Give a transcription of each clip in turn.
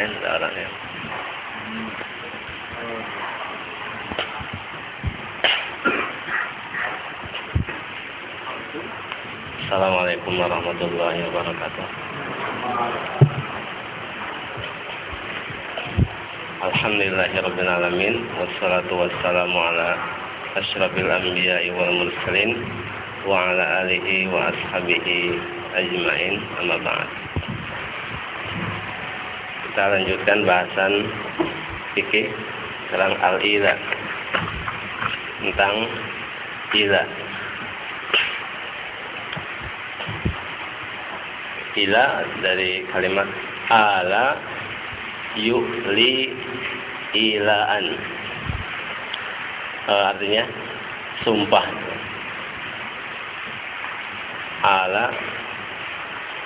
ya ada orangnya. Assalamualaikum warahmatullahi wabarakatuh. Alhamdulillahirabbil alamin wassalatu wassalamu ala asyrafil anbiya'i wal mursalin wa ala alihi wa ashabihi ajmain amma ba'd. Kita lanjutkan bahasan fikih tentang al-ila tentang ila ila dari kalimat ala yu'li ilaan. E, artinya sumpah. Ala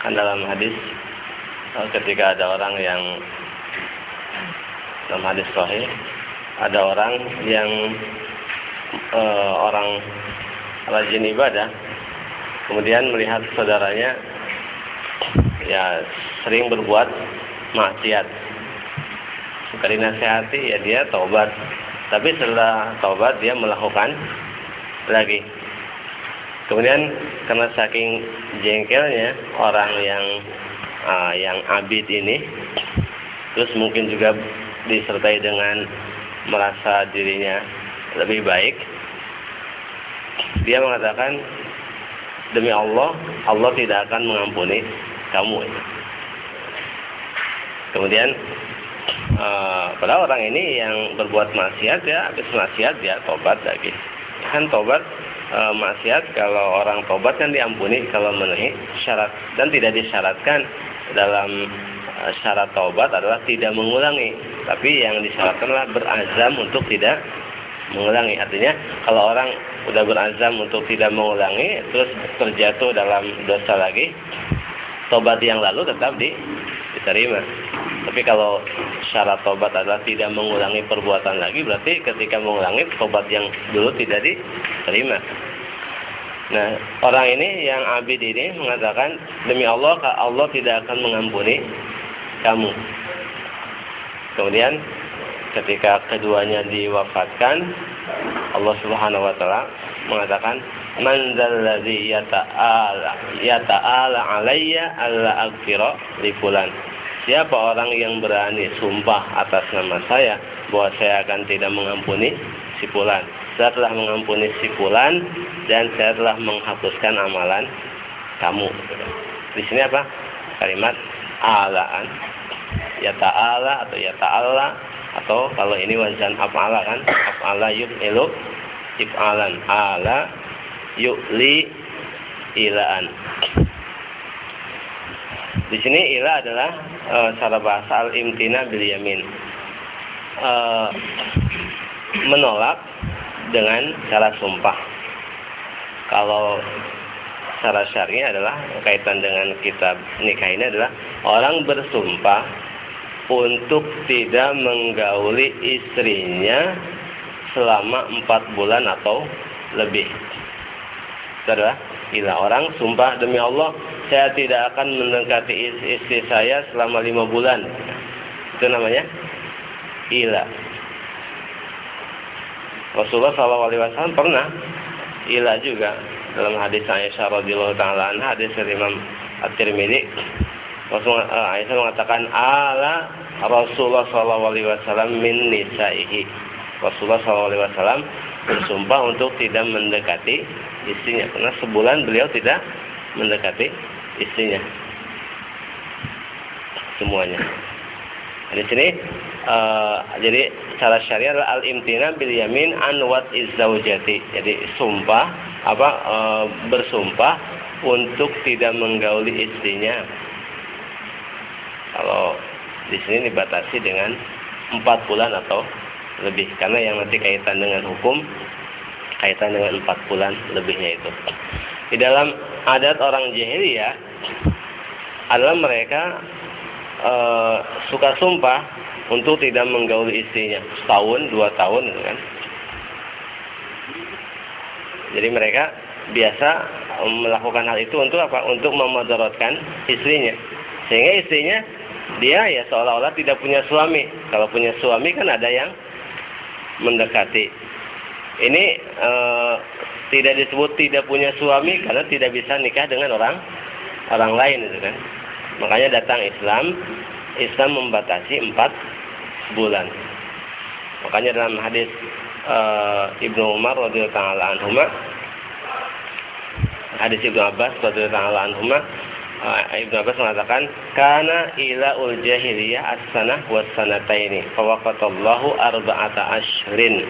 kan dalam hadis ketika ada orang yang dalam hadis sahih ada orang yang e, orang rajin ibadah kemudian melihat saudaranya ya sering berbuat maksiat. Sekali nasihati ya dia taubat. Tapi setelah taubat dia melakukan lagi. Kemudian karena saking jengkelnya orang yang uh, yang abid ini, terus mungkin juga disertai dengan merasa dirinya lebih baik, dia mengatakan demi Allah, Allah tidak akan mengampuni kamu. Kemudian uh, pada orang ini yang berbuat maksiat ya habis maksiat dia tobat lagi. Kan tobat uh, maksiat kalau orang tobat kan diampuni kalau memenuhi syarat dan tidak disyaratkan dalam uh, syarat tobat adalah tidak mengulangi, tapi yang disyaratkan berazam untuk tidak mengulangi. Artinya kalau orang udah berazam untuk tidak mengulangi terus terjatuh dalam dosa lagi tobat yang lalu tetap di, diterima. Tapi kalau syarat tobat adalah tidak mengulangi perbuatan lagi, berarti ketika mengulangi tobat yang dulu tidak diterima. Nah, orang ini yang abid ini mengatakan demi Allah Allah tidak akan mengampuni kamu. Kemudian ketika keduanya diwafatkan, Allah Subhanahu wa taala mengatakan man dzalladzi yata'ala yata'ala alayya alla aghfira li fulan siapa orang yang berani sumpah atas nama saya bahwa saya akan tidak mengampuni si fulan saya telah mengampuni si fulan dan saya telah menghapuskan amalan kamu. Di sini apa? Kalimat alaan. Ya ta'ala atau ya ta'ala atau kalau ini wazan af'ala kan? Af'ala yuf'ilu if'alan. Ala yu'li ilaan. Di sini ila adalah e, bahasa al-imtina bil yamin. E, menolak dengan cara sumpah. Kalau cara syar'i adalah kaitan dengan kitab nikah ini adalah orang bersumpah untuk tidak menggauli istrinya selama empat bulan atau lebih. Adalah ila orang sumpah demi Allah saya tidak akan mendekati istri saya selama lima bulan. Itu namanya ila Rasulullah SAW pernah ila juga dalam hadis Aisyah radhiyallahu taala hadis dari Imam At-Tirmidzi. Rasulullah uh, Aisyah mengatakan ala Rasulullah SAW min nisaihi. Rasulullah SAW bersumpah untuk tidak mendekati istrinya karena sebulan beliau tidak mendekati istrinya. Semuanya. Di sini uh, jadi cara syariat al-imtina bil yamin an wat izzaujati jadi sumpah apa uh, bersumpah untuk tidak menggauli istrinya. Kalau di sini dibatasi dengan empat bulan atau lebih. Karena yang nanti kaitan dengan hukum kaitan dengan empat bulan lebihnya itu. Di dalam adat orang jahiliyah adalah mereka e, suka sumpah untuk tidak menggauli istrinya setahun dua tahun gitu kan jadi mereka biasa melakukan hal itu untuk apa untuk memudaratkan istrinya sehingga istrinya dia ya seolah-olah tidak punya suami. Kalau punya suami kan ada yang mendekati. Ini e, tidak disebut tidak punya suami karena tidak bisa nikah dengan orang orang lain itu kan. Makanya datang Islam, Islam membatasi empat bulan. Makanya dalam hadis e, Ibnu Umar radhiyallahu anhu hadis Ibnu Abbas radhiyallahu anhu uh, Ibnu Abbas mengatakan kana ila ul jahiliyah as-sanah was sanataini fawaqatallahu arba'ata ashrin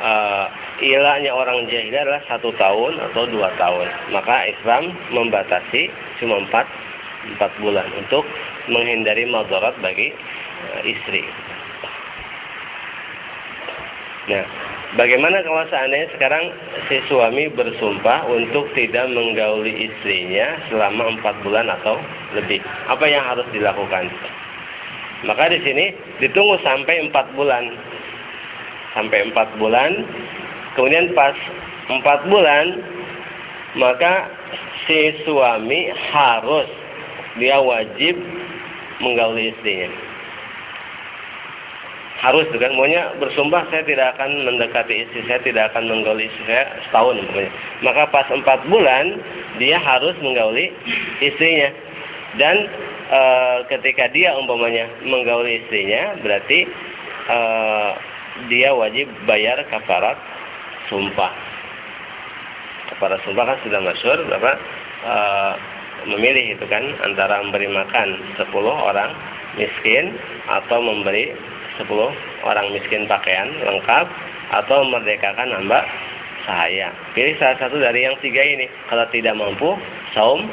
uh, ilahnya orang jahiliyah adalah satu tahun atau dua tahun maka Islam membatasi cuma empat empat bulan untuk menghindari madarat bagi uh, istri nah Bagaimana kalau seandainya sekarang si suami bersumpah untuk tidak menggauli istrinya selama empat bulan atau lebih? Apa yang harus dilakukan? Maka di sini ditunggu sampai empat bulan. Sampai empat bulan. Kemudian pas empat bulan, maka si suami harus dia wajib menggauli istrinya. Harus kan maunya bersumpah saya tidak akan mendekati istri saya tidak akan menggauli istri saya setahun umpamanya maka pas empat bulan dia harus menggauli istrinya. Dan e, ketika dia umpamanya menggauli istrinya berarti e, dia wajib bayar kafarat sumpah. Kafarat sumpah kan sudah masyur berapa? E, memilih itu kan antara memberi makan sepuluh orang miskin atau memberi 10 orang miskin pakaian lengkap atau merdekakan hamba sahaya. Pilih salah satu dari yang tiga ini. Kalau tidak mampu, saum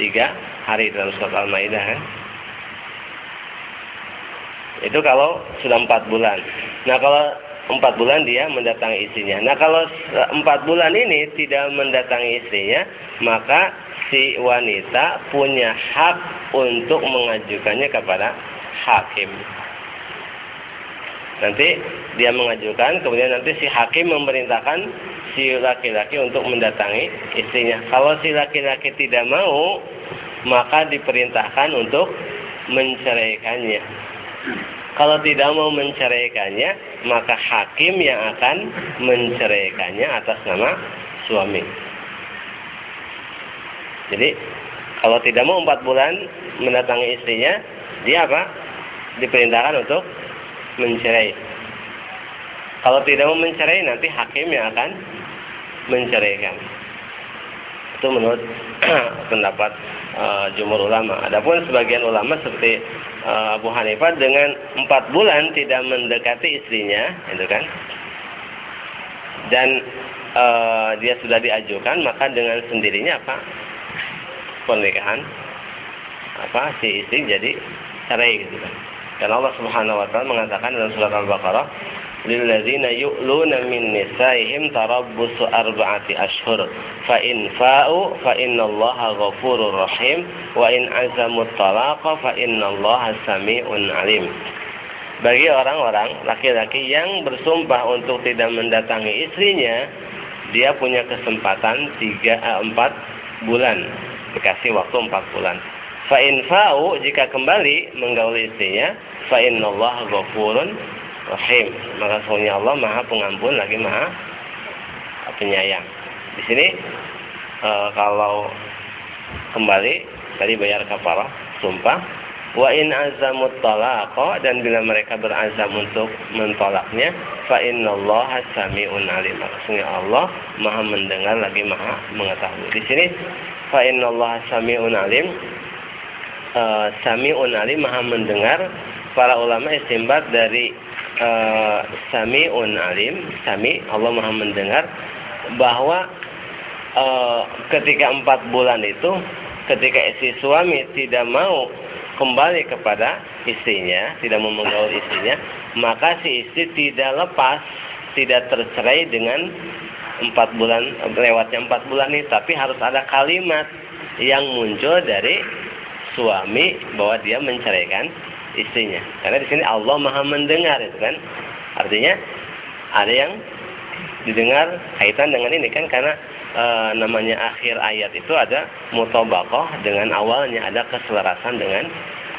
tiga hari dalam surat Al-Maidah kan. Itu kalau sudah empat bulan. Nah kalau empat bulan dia mendatangi istrinya. Nah kalau empat bulan ini tidak mendatangi istrinya, maka si wanita punya hak untuk mengajukannya kepada hakim. Nanti dia mengajukan, kemudian nanti si hakim memerintahkan si laki-laki untuk mendatangi istrinya. Kalau si laki-laki tidak mau, maka diperintahkan untuk menceraikannya. Kalau tidak mau menceraikannya, maka hakim yang akan menceraikannya atas nama suami. Jadi, kalau tidak mau empat bulan mendatangi istrinya, dia apa? Diperintahkan untuk mencerai. Kalau tidak mau mencerai nanti hakim yang akan menceraikan. Itu menurut pendapat uh, jumhur ulama. Adapun sebagian ulama seperti uh, Abu Hanifah dengan empat bulan tidak mendekati istrinya, itu kan? Dan uh, dia sudah diajukan, maka dengan sendirinya apa? Pernikahan apa si istri jadi cerai gitu kan. Dan Allah Subhanahu wa taala mengatakan dalam surat Al-Baqarah, "Lilladzina yu'luna min nisaihim tarabbusu arba'ati ashhur. Fa in fa'u fa innallaha ghafurur rahim wa in azamu talaqa fa innallaha alim." Bagi orang-orang laki-laki yang bersumpah untuk tidak mendatangi istrinya, dia punya kesempatan tiga eh, empat bulan, dikasih waktu empat bulan. Fa in fa'u jika kembali menggauli istrinya, fa innallaha ghafurun rahim. Maka sesungguhnya Allah Maha Pengampun lagi Maha Penyayang. Di sini e, kalau kembali tadi bayar kafarah sumpah wa in azamut talaqa dan bila mereka berazam untuk mentolaknya fa innallaha samiun alim. Sesungguhnya Allah Maha mendengar lagi Maha mengetahui. Di sini fa innallaha samiun alim uh, samiun alim Maha mendengar para ulama istimbat dari uh, sami'un alim, sami Allah Maha mendengar bahwa uh, ketika empat bulan itu ketika istri suami tidak mau kembali kepada istrinya, tidak mau menggaul istrinya, maka si istri tidak lepas, tidak tercerai dengan empat bulan lewatnya empat bulan ini, tapi harus ada kalimat yang muncul dari suami bahwa dia menceraikan istrinya. Karena di sini Allah Maha mendengar itu kan. Artinya ada yang didengar kaitan dengan ini kan karena e, namanya akhir ayat itu ada mutabakoh dengan awalnya ada keselarasan dengan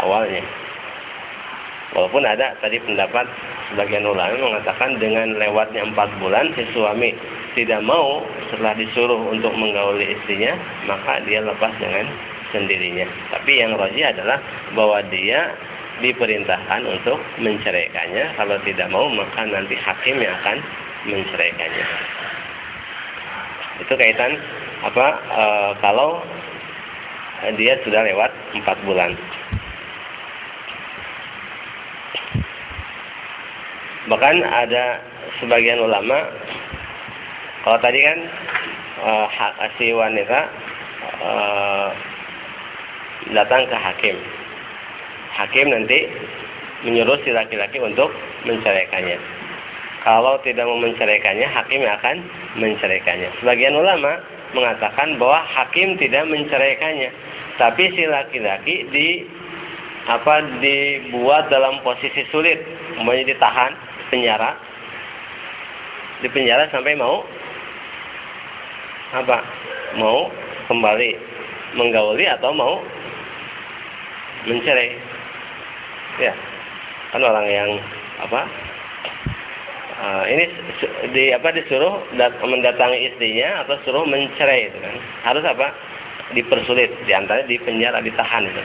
awalnya. Walaupun ada tadi pendapat sebagian ulama mengatakan dengan lewatnya empat bulan si suami tidak mau setelah disuruh untuk menggauli istrinya, maka dia lepas dengan sendirinya. Tapi yang roji adalah bahwa dia diperintahkan untuk menceraikannya. Kalau tidak mau, maka nanti hakim yang akan menceraikannya. Itu kaitan apa e, kalau dia sudah lewat empat bulan. Bahkan ada sebagian ulama kalau tadi kan uh, si wanita uh, datang ke hakim. Hakim nanti menyuruh si laki-laki untuk menceraikannya. Kalau tidak mau menceraikannya, hakim akan menceraikannya. Sebagian ulama mengatakan bahwa hakim tidak menceraikannya, tapi si laki-laki di apa dibuat dalam posisi sulit, umpamanya ditahan, penjara, di penjara sampai mau apa? Mau kembali menggauli atau mau mencerai? Ya, kan orang yang apa? Uh, ini di apa disuruh dat, mendatangi istrinya atau suruh mencerai itu kan? Harus apa? Dipersulit, di antara di penjara, ditahan itu.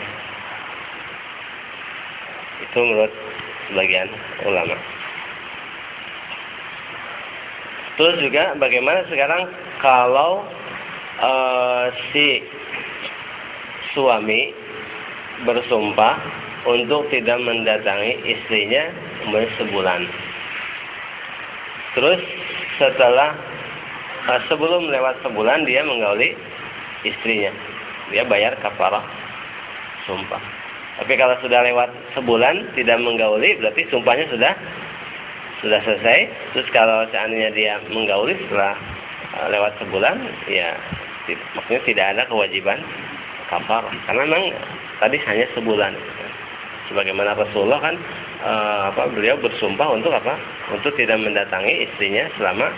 Itu menurut sebagian ulama. Terus juga bagaimana sekarang kalau uh, si suami bersumpah untuk tidak mendatangi istrinya sebulan. Terus setelah uh, sebelum lewat sebulan dia menggauli istrinya. Dia bayar kafarah sumpah. Tapi kalau sudah lewat sebulan tidak menggauli berarti sumpahnya sudah sudah selesai terus kalau seandainya dia menggauli setelah uh, lewat sebulan ya maksudnya tidak ada kewajiban kafar karena memang tadi hanya sebulan sebagaimana Rasulullah kan uh, apa beliau bersumpah untuk apa? Untuk tidak mendatangi istrinya selama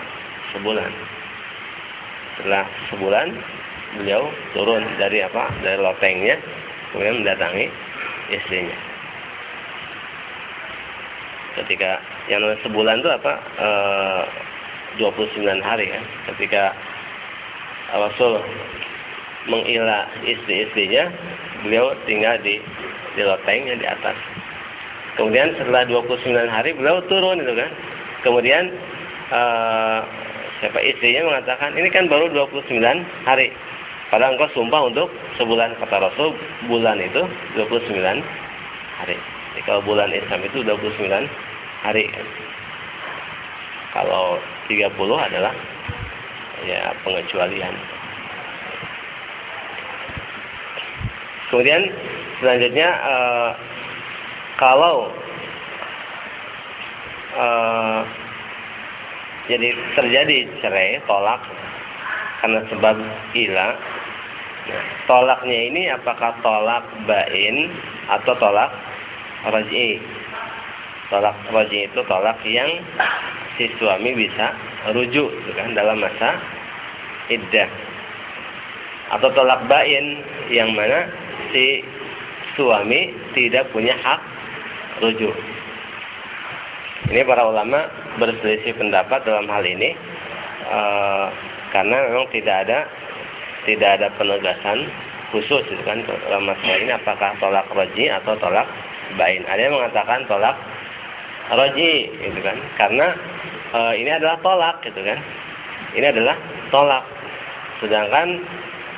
sebulan. Setelah sebulan beliau turun dari apa? Dari lotengnya kemudian mendatangi istrinya. Ketika yang sebulan itu apa? E, eh, 29 hari kan? Ketika Rasul mengilah istri-istrinya beliau tinggal di di lotengnya di atas. Kemudian setelah 29 hari beliau turun itu kan. Kemudian e, siapa istrinya mengatakan ini kan baru 29 hari. Padahal engkau sumpah untuk sebulan kata Rasul bulan itu 29 hari. Jadi, kalau bulan Islam itu 29 hari kalau 30 adalah ya pengecualian. Kemudian selanjutnya eh, kalau eh, jadi terjadi cerai tolak karena sebab ilah nah, tolaknya ini apakah tolak bain atau tolak raj'i Tolak roji itu tolak yang si suami bisa rujuk gitu kan dalam masa iddah. Atau tolak bain yang mana si suami tidak punya hak rujuk. Ini para ulama berselisih pendapat dalam hal ini e, karena memang tidak ada tidak ada penegasan khusus gitu kan dalam masalah ini apakah tolak roji atau tolak bain. Ada yang mengatakan tolak roji gitu kan karena e, ini adalah tolak gitu kan ini adalah tolak sedangkan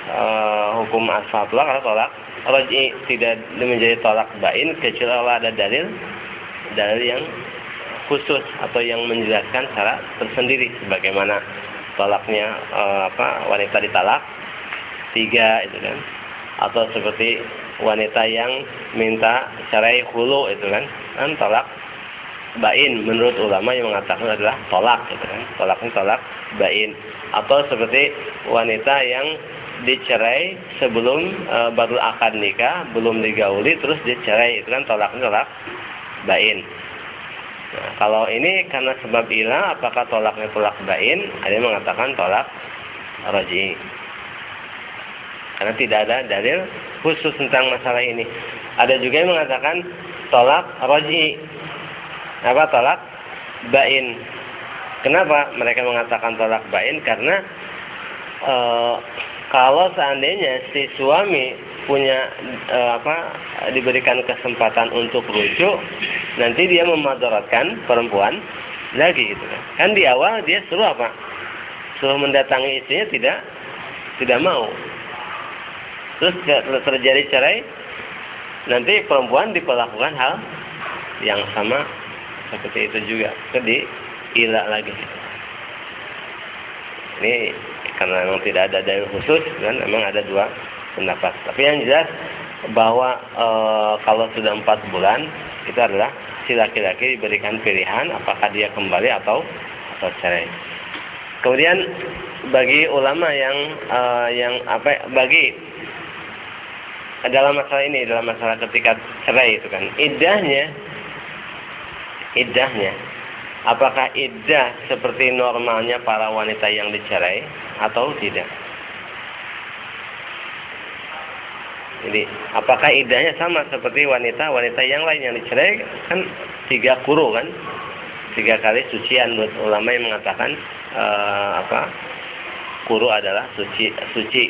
e, hukum asal tolak adalah tolak roji tidak menjadi tolak bain kecuali ada dalil dalil yang khusus atau yang menjelaskan secara tersendiri sebagaimana tolaknya e, apa wanita ditalak tiga itu kan. Atau seperti wanita yang minta cerai hulu itu kan. Kan tolak bain menurut ulama yang mengatakan adalah tolak gitu kan. Tolaknya tolak bain. Atau seperti wanita yang dicerai sebelum e, baru akad nikah belum digauli terus dicerai itu kan tolaknya tolak bain nah, kalau ini karena sebab ilah apakah tolaknya tolak bain ada yang mengatakan tolak roji Karena tidak ada dalil khusus tentang masalah ini. Ada juga yang mengatakan tolak roji. Apa tolak? Bain. Kenapa mereka mengatakan tolak bain? Karena e, kalau seandainya si suami punya e, apa diberikan kesempatan untuk rujuk, nanti dia memadaratkan perempuan lagi gitu kan. Kan di awal dia suruh apa? Suruh mendatangi istrinya tidak tidak mau. Terus terjadi cerai, nanti perempuan diperlakukan hal yang sama seperti itu juga. Jadi ilah lagi. Ini karena memang tidak ada dalil khusus dan memang ada dua pendapat. Tapi yang jelas bahwa e, kalau sudah empat bulan itu adalah si laki-laki diberikan pilihan apakah dia kembali atau atau cerai. Kemudian bagi ulama yang e, yang apa bagi dalam masalah ini, dalam masalah ketika cerai itu kan, idahnya, idahnya, apakah idah seperti normalnya para wanita yang dicerai atau tidak? Jadi, apakah idahnya sama seperti wanita-wanita yang lain yang dicerai? Kan tiga kuru kan, tiga kali sucian menurut ulama yang mengatakan uh, apa? Kuru adalah suci, suci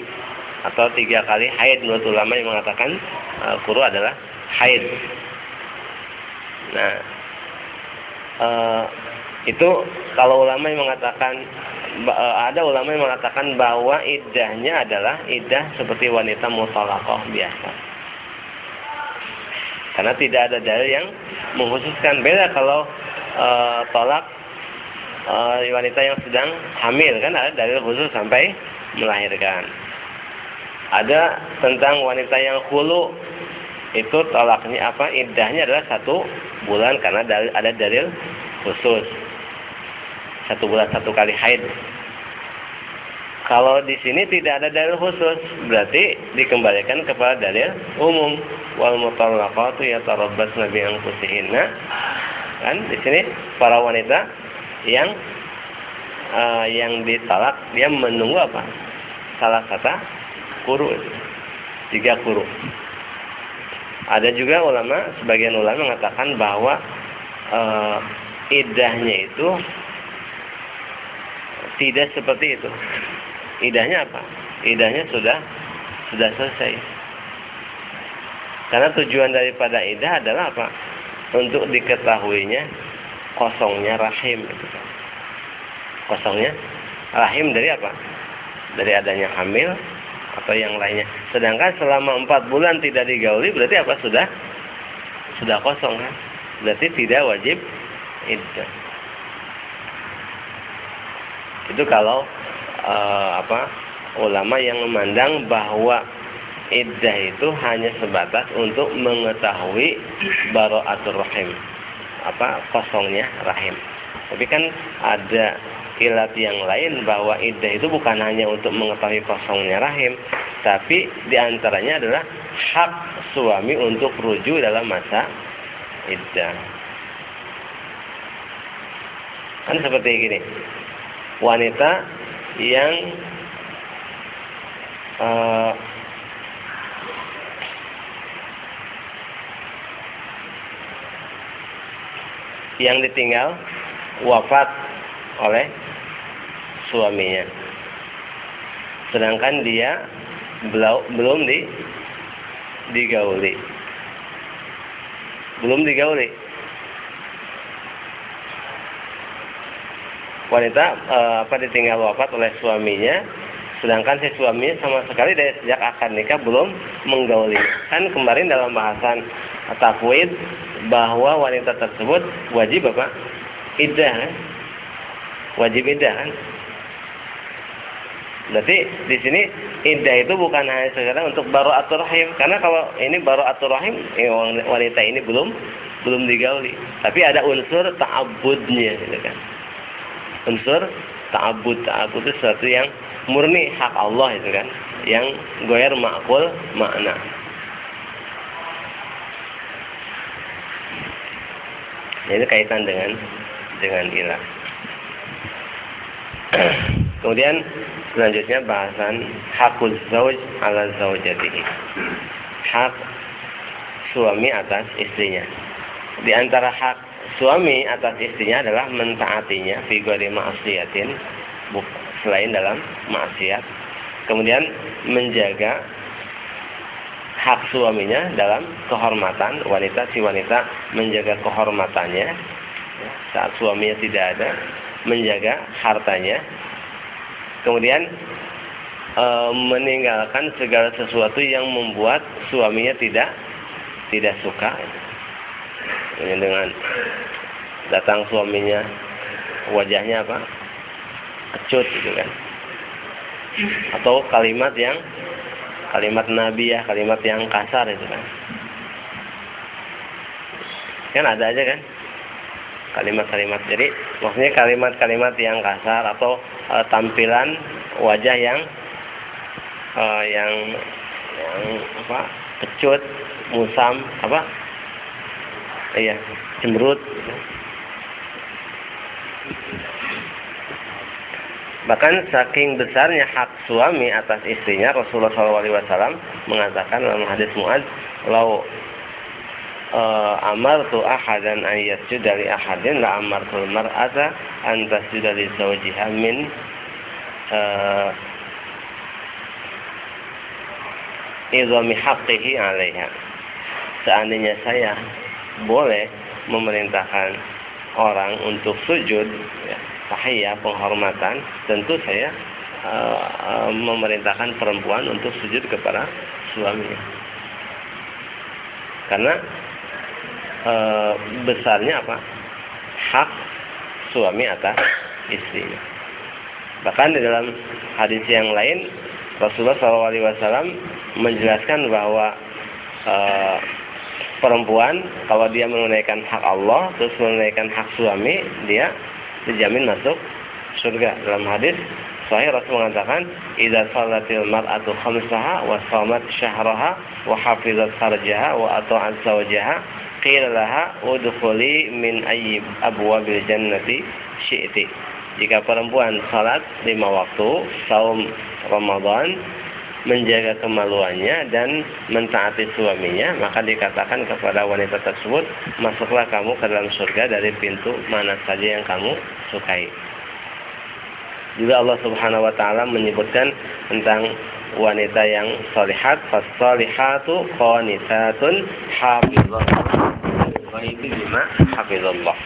atau tiga kali haid menurut ulama yang mengatakan uh, kuru adalah haid. Nah, uh, itu kalau ulama yang mengatakan uh, ada ulama yang mengatakan bahwa idahnya adalah idah seperti wanita mutalakoh biasa. Karena tidak ada dalil yang mengkhususkan beda kalau uh, tolak uh, wanita yang sedang hamil kan ada dalil khusus sampai melahirkan ada tentang wanita yang hulu itu tolaknya apa? Idahnya adalah satu bulan karena ada dalil khusus. Satu bulan satu kali haid. Kalau di sini tidak ada dalil khusus berarti dikembalikan kepada dalil umum. Wal mutallaqatu yatarabbasna bi anfusihinna. Kan di sini para wanita yang uh, yang ditalak dia menunggu apa? Salah kata kuru tiga kuru ada juga ulama sebagian ulama mengatakan bahwa e, idahnya itu tidak seperti itu. Idahnya apa? Idahnya sudah sudah selesai. Karena tujuan daripada idah adalah apa? Untuk diketahuinya kosongnya rahim. Kosongnya rahim dari apa? Dari adanya hamil atau yang lainnya. Sedangkan selama empat bulan tidak digauli berarti apa sudah sudah kosong kan? Berarti tidak wajib iddah. Itu kalau uh, apa ulama yang memandang bahwa iddah itu hanya sebatas untuk mengetahui baro'atul rahim apa kosongnya rahim. Tapi kan ada ilat yang lain bahwa iddah itu bukan hanya untuk mengetahui kosongnya rahim, tapi di antaranya adalah hak suami untuk rujuk dalam masa iddah. Kan seperti gini, wanita yang uh, yang ditinggal wafat oleh suaminya. Sedangkan dia belum di digauli. Belum digauli. Wanita e, apa ditinggal wafat oleh suaminya, sedangkan si suaminya sama sekali dari sejak akan nikah belum menggauli. Kan kemarin dalam bahasan tafwid bahwa wanita tersebut wajib apa? Iddah kan? Wajib iddah kan? Berarti di sini iddah itu bukan hanya sekedar untuk baru atur rahim, karena kalau ini baru atur rahim, eh, wanita ini belum belum digauli, tapi ada unsur ta'abudnya, gitu kan. Unsur ta'abud, ta'abud itu sesuatu yang murni hak Allah itu kan, yang goyer makul makna. Ini kaitan dengan dengan ilah. Kemudian Selanjutnya bahasan hakul zauj ala zaujatihi. Hak suami atas istrinya. Di antara hak suami atas istrinya adalah mentaatinya fi ghairi ma'siyatin selain dalam maksiat. Kemudian menjaga hak suaminya dalam kehormatan wanita si wanita menjaga kehormatannya saat suaminya tidak ada menjaga hartanya. Kemudian e, meninggalkan segala sesuatu yang membuat suaminya tidak tidak suka. Dengan datang suaminya wajahnya apa? Kecut gitu kan. Atau kalimat yang kalimat nabi ya kalimat yang kasar itu kan. Kan ada aja kan kalimat-kalimat. Jadi maksudnya kalimat-kalimat yang kasar atau e, tampilan wajah yang e, yang yang apa kecut musam apa? Iya cemberut. Bahkan saking besarnya hak suami atas istrinya Rasulullah SAW mengatakan dalam hadis Muaz, "Lau uh, amartu ahadan an yasjuda li ahadin la amartu mar'ata an tasjuda li zawjiha min uh, idhami haqqihi 'alaiha. Seandainya saya boleh memerintahkan orang untuk sujud ya, tahiyah penghormatan, tentu saya uh, uh, memerintahkan perempuan untuk sujud kepada suaminya. Karena e, besarnya apa? Hak suami atas istrinya. Bahkan di dalam hadis yang lain Rasulullah SAW menjelaskan bahwa e, perempuan kalau dia menunaikan hak Allah terus menunaikan hak suami dia dijamin masuk surga dalam hadis Sahih Rasul mengatakan, "Idza salatil mar'atu khamsaha wa shamat syahraha wa hafizat farjaha wa ata'at zawjaha qila laha udkhuli min ayyi abwabil jannati syi'ti. Jika perempuan salat lima waktu, saum Ramadan, menjaga kemaluannya dan mentaati suaminya, maka dikatakan kepada wanita tersebut, masuklah kamu ke dalam surga dari pintu mana saja yang kamu sukai. Juga Allah Subhanahu wa taala menyebutkan tentang wanita yang salihat fasalihatu qanitatun hafizatun ghaibi bima? Hafizallah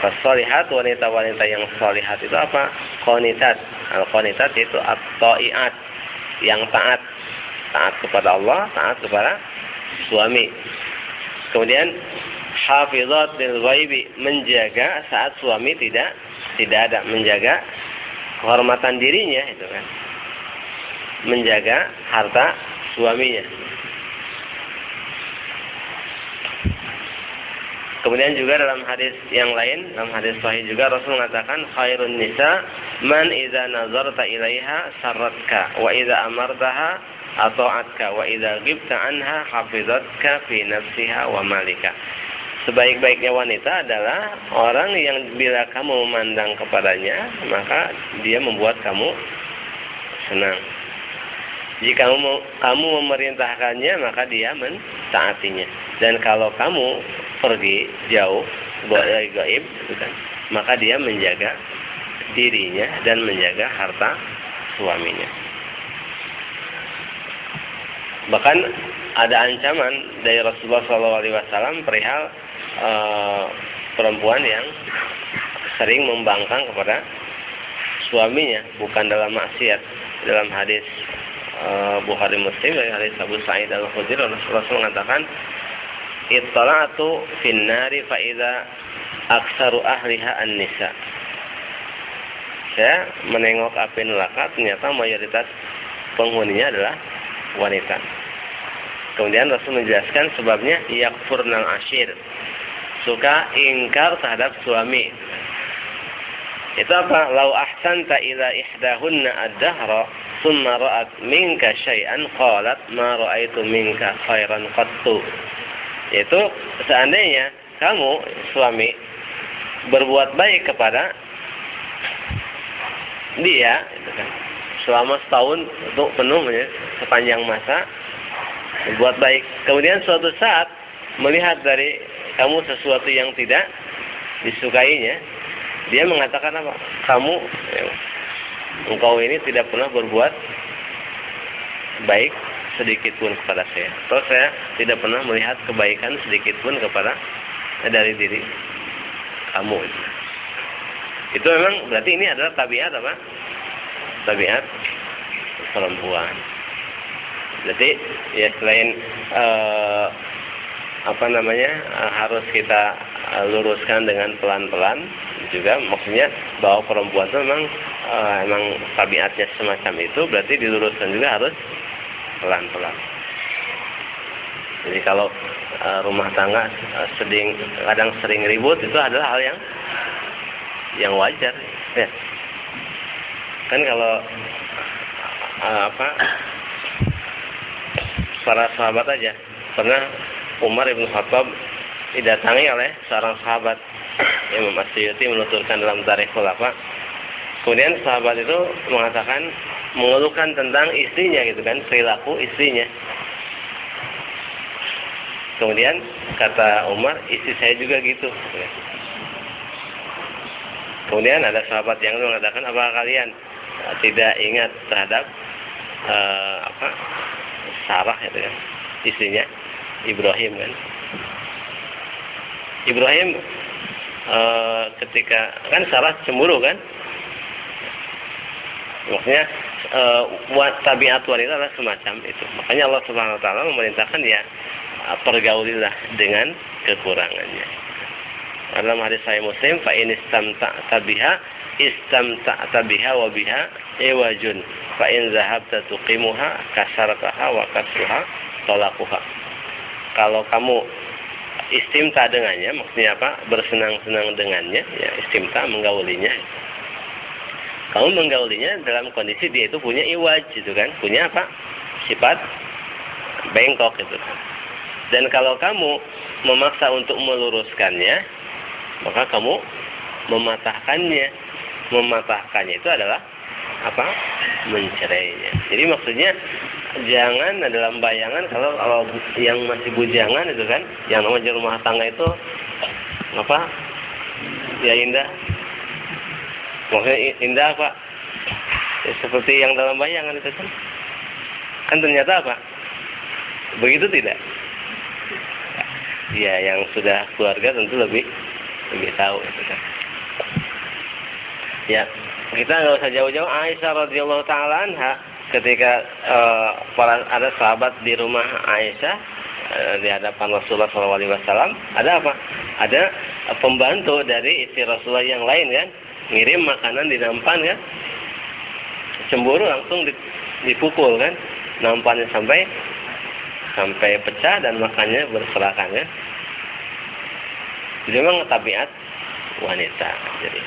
fasalihat wanita-wanita yang salihat itu apa? Qanitat. Al qanitat itu at-taiat. Yang taat. Taat kepada Allah taat kepada suami. Kemudian hafizat lil ghaibi. Menjaga saat suami tidak tidak ada. Menjaga kehormatan dirinya itu kan menjaga harta suaminya. Kemudian juga dalam hadis yang lain, dalam hadis sahih juga Rasul mengatakan khairun nisa man idza nazarta ilaiha sarratka wa idza amartaha ata'atka wa idza ghibta anha hafizatka fi nafsiha wa malika. Sebaik-baiknya wanita adalah orang yang bila kamu memandang kepadanya, maka dia membuat kamu senang. Jika kamu, memerintahkannya, maka dia mentaatinya. Dan kalau kamu pergi jauh dari gaib, kan, maka dia menjaga dirinya dan menjaga harta suaminya. Bahkan ada ancaman dari Rasulullah SAW perihal e, perempuan yang sering membangkang kepada suaminya, bukan dalam maksiat. Dalam hadis uh, Bukhari Muslim dari hadis Abu Sa'id Al-Khudri Rasulullah mengatakan ittala'tu fin nari fa idza aksaru ahliha an-nisa. Saya menengok api neraka ternyata mayoritas penghuninya adalah wanita. Kemudian Rasul menjelaskan sebabnya yakfurnal ashir. Suka ingkar terhadap suami. Itu apa? Lau ahsanta ila ihdahunna ad-dahra summa ra'at minka syai'an qalat ma ra'aitu minka khairan qattu. Yaitu seandainya kamu suami berbuat baik kepada dia gitu kan. selama setahun untuk penuh ya, sepanjang masa berbuat baik. Kemudian suatu saat melihat dari kamu sesuatu yang tidak disukainya, dia mengatakan apa? Kamu, engkau ini tidak pernah berbuat baik sedikit pun kepada saya. Atau saya tidak pernah melihat kebaikan sedikit pun kepada dari diri kamu. Itu memang berarti ini adalah tabiat apa? Tabiat perempuan. Jadi ya selain uh, apa namanya uh, harus kita uh, luruskan dengan pelan-pelan juga maksudnya bahwa perempuan itu memang uh, emang tabiatnya semacam itu berarti diluruskan juga harus pelan-pelan. Jadi kalau rumah tangga uh, seding kadang sering ribut itu adalah hal yang yang wajar ya. Kan kalau apa para sahabat aja pernah Umar ibn Khattab didatangi oleh seorang sahabat Imam Asyuyuti menuturkan dalam tarikh khulafa. Kemudian sahabat itu mengatakan mengeluhkan tentang istrinya gitu kan perilaku istrinya. Kemudian kata Umar istri saya juga gitu. Kemudian ada sahabat yang mengatakan apakah kalian tidak ingat terhadap uh, apa Sarah itu kan istrinya Ibrahim kan. Ibrahim e, ketika kan Sarah cemburu kan? Maksudnya e, tabiat wanita adalah semacam itu. Makanya Allah Subhanahu Wa Taala memerintahkan ya pergaulilah dengan kekurangannya. Dalam hadis saya Muslim fa in istamta'ta biha istamta'ta biha wa biha ewajun fa in zahabta tuqimuha kasartaha wa kasruha tolakuha kalau kamu istimta dengannya maksudnya apa? Bersenang-senang dengannya ya istimta menggaulinya kamu menggaulinya dalam kondisi dia itu punya iwaj gitu kan? Punya apa? Sifat bengkok gitu kan? Dan kalau kamu memaksa untuk meluruskannya maka kamu mematahkannya. Mematahkannya itu adalah apa? Mencerainya. Jadi maksudnya jangan dalam bayangan kalau kalau yang masih bujangan itu kan, yang namanya rumah tangga itu apa? Ya indah. Maksudnya indah apa? Ya, seperti yang dalam bayangan itu kan. Kan ternyata apa? Begitu tidak? Ya, yang sudah keluarga tentu lebih lebih tahu itu kan. Ya, kita nggak usah jauh-jauh Aisyah radhiyallahu taala anha ketika uh, ada sahabat di rumah Aisyah uh, di hadapan Rasulullah SAW ada apa? Ada pembantu dari istri Rasulullah yang lain kan? Ngirim makanan di nampan kan? Cemburu langsung dipukul kan? Nampannya sampai sampai pecah dan makannya berserakan kan? Jadi memang tabiat wanita. Jadi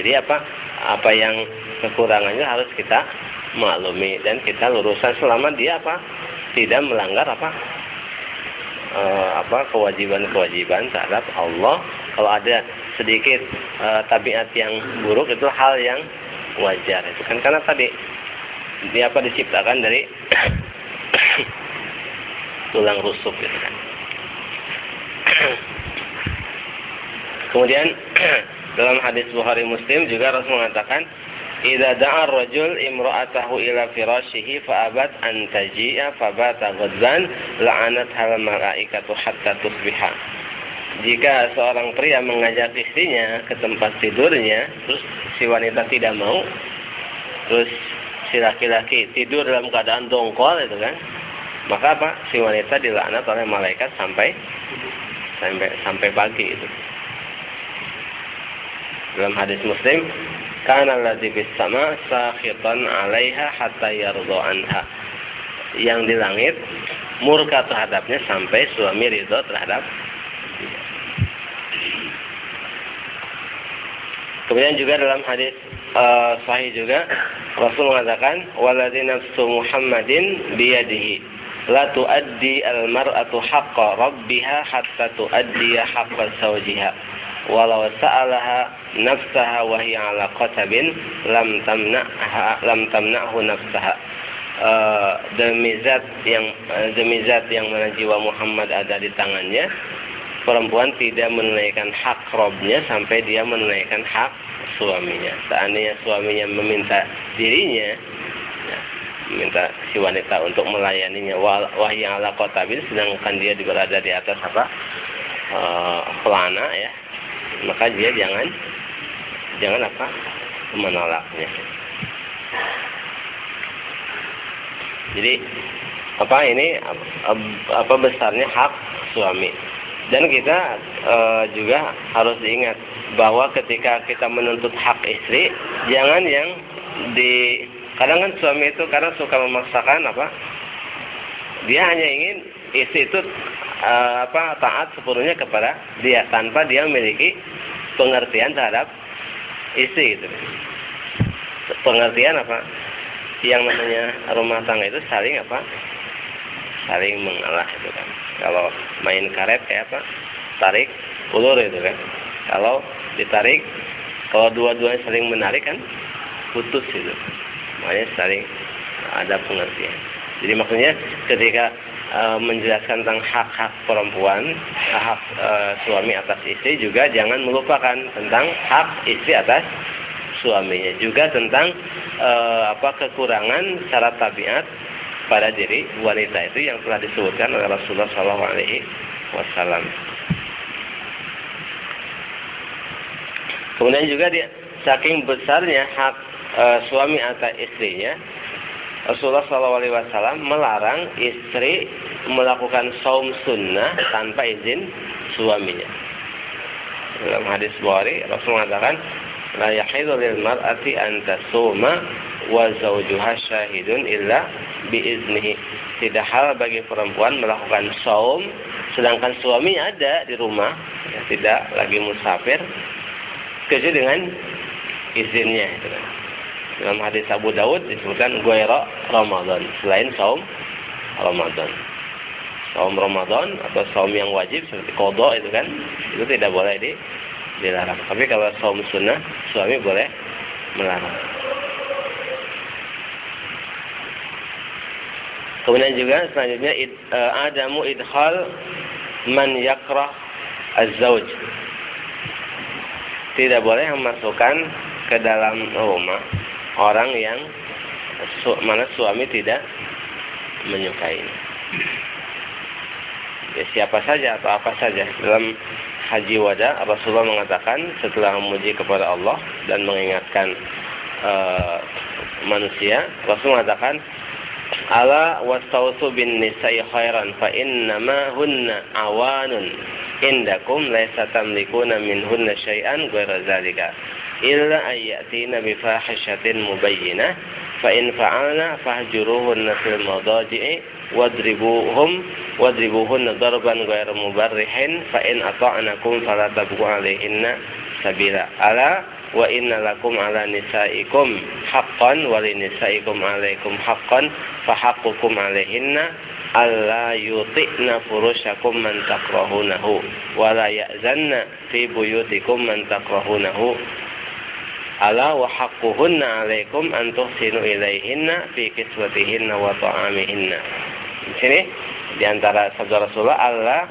jadi apa? Apa yang kekurangannya harus kita maklumi. Dan kita luruskan selama dia apa? Tidak melanggar apa? E, apa kewajiban-kewajiban terhadap Allah. Kalau ada sedikit e, tabiat yang buruk itu hal yang wajar. Itu kan karena tadi dia apa diciptakan dari tulang rusuk gitu kan. Kemudian dalam hadis Bukhari Muslim juga Rasul mengatakan, "Idza da'a ar-rajul imra'atahu ila firashihi fa abat an taji'a fa bata ghadban la'anat hal malaikatu hatta tusbiha." Jika seorang pria mengajak istrinya ke tempat tidurnya, terus si wanita tidak mau, terus si laki-laki tidur dalam keadaan dongkol itu kan, maka apa? Si wanita dilaknat oleh malaikat sampai sampai sampai pagi itu dalam hadis Muslim kana alladzi bis sama sakhitan 'alaiha hatta yardo anha. Yang di langit murka terhadapnya sampai suami ridho terhadap Kemudian juga dalam hadis uh, sahih juga Rasul mengatakan waladzi nafsu Muhammadin biyadihi la tuaddi al mar'atu haqqa rabbiha hatta tuaddi haqqa zawjiha walau sa'alaha nafsaha wa hiya ala qatabin lam tamna'ha lam tamna'hu nafsaha. Uh, demi zat yang uh, demi zat yang mana jiwa Muhammad ada di tangannya perempuan tidak menunaikan hak robnya sampai dia menunaikan hak suaminya. Seandainya suaminya meminta dirinya ya, meminta si wanita untuk melayaninya wahyu ala kotabil sedangkan dia berada di atas apa? Uh, pelana ya maka dia jangan jangan apa menolaknya. Jadi apa ini apa besarnya hak suami dan kita e, juga harus ingat bahwa ketika kita menuntut hak istri jangan yang di kadang kan suami itu karena suka memaksakan apa dia hanya ingin istri itu uh, apa taat sepenuhnya kepada dia tanpa dia memiliki pengertian terhadap istri itu. Pengertian apa? Yang namanya rumah tangga itu saling apa? Saling mengalah itu kan. Kalau main karet kayak apa? Tarik ulur itu kan. Kalau ditarik, kalau dua-duanya saling menarik kan putus itu. Makanya saling ada pengertian. Jadi maksudnya ketika e, menjelaskan tentang hak-hak perempuan, hak e, suami atas istri juga jangan melupakan tentang hak istri atas suaminya. Juga tentang e, apa kekurangan syarat tabiat pada diri wanita itu yang telah disebutkan oleh Rasulullah SAW. Kemudian juga dia saking besarnya hak e, suami atas istrinya, Rasulullah SAW melarang istri melakukan saum sunnah tanpa izin suaminya. Dalam hadis Bukhari, Rasul mengatakan, lil mar'ati an tasuma wa zawjuha syahidun illa biiznihi. Tidak hal bagi perempuan melakukan saum sedangkan suami ada di rumah, ya, tidak lagi musafir, kecuali dengan izinnya. Dalam hadis Abu Dawud disebutkan guaira Ramadan selain saum Ramadan. Saum Ramadan atau saum yang wajib seperti kodok itu kan itu tidak boleh di dilarang. Tapi kalau saum sunnah suami boleh melarang. Kemudian juga selanjutnya id, uh, adamu idhal man yakrah az-zawj. Tidak boleh memasukkan ke dalam rumah orang yang su mana suami tidak menyukai. Ya, siapa saja atau apa saja dalam haji wada Rasulullah mengatakan setelah memuji kepada Allah dan mengingatkan uh, manusia Rasul mengatakan ala wastausu bin nisa'i khairan fa innama hunna awanun indakum laysa tamlikuna minhunna syai'an ghaira إلا أن يأتين بفاحشة مبينة. فإن فعلنا فاهجروهن في المضاجع واضربوهم واضربوهن ضربا غير مبرح. فإن أطعنكم فلا تبقوا عليهن سبيلا. ألا؟ وإن لكم على نسائكم حقا ولنسائكم عليكم حقا فحقكم عليهن ألا يطئن فرشكم من تكرهونه ولا يأذن في بيوتكم من تكرهونه. Ala wa haqquhunna alaikum an tuhsinu ilaihinna fi kiswatihinna wa ta'amihinna. Di sini di antara sabda Rasulullah Allah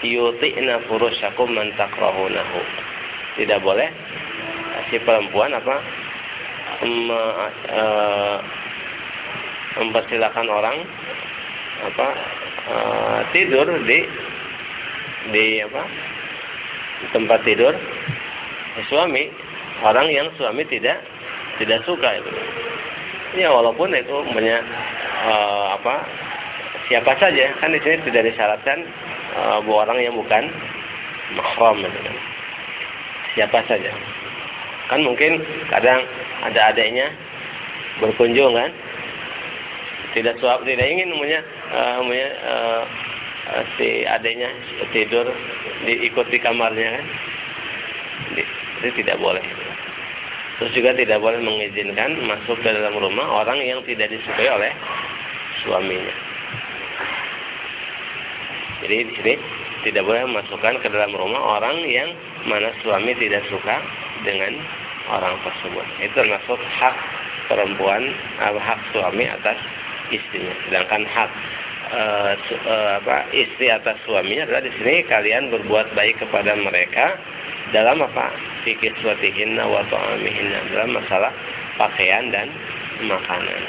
yuti'na furusyakum man takrahunahu. Tidak boleh si perempuan apa me, e, mempersilahkan orang apa e, tidur di di apa tempat tidur suami orang yang suami tidak tidak suka itu. Ya walaupun itu punya uh, apa siapa saja kan di sini tidak disyaratkan uh, orang yang bukan mahram itu kan. Siapa saja. Kan mungkin kadang ada adiknya berkunjung kan tidak suap tidak ingin punya uh, punya uh, si adiknya tidur diikuti kamarnya kan itu tidak boleh Terus juga tidak boleh mengizinkan masuk ke dalam rumah orang yang tidak disukai oleh suaminya. Jadi di sini tidak boleh memasukkan ke dalam rumah orang yang mana suami tidak suka dengan orang tersebut. Itu termasuk hak perempuan, hak suami atas istrinya. Sedangkan hak uh, uh, apa istri atas suaminya adalah di sini kalian berbuat baik kepada mereka dalam apa fikir suatihinna wa ta'amihinna dalam masalah pakaian dan makanan.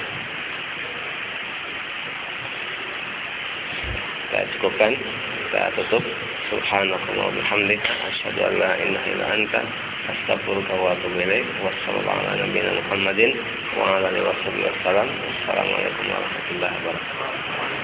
Kita cukupkan, kita tutup. Subhanakallah bihamdika asyhadu an la ilaha illa anta astaghfiruka wa atubu ilaik. Wassallallahu ala nabiyyina Muhammadin wa ala alihi wasallam. Wassalamualaikum warahmatullahi wabarakatuh.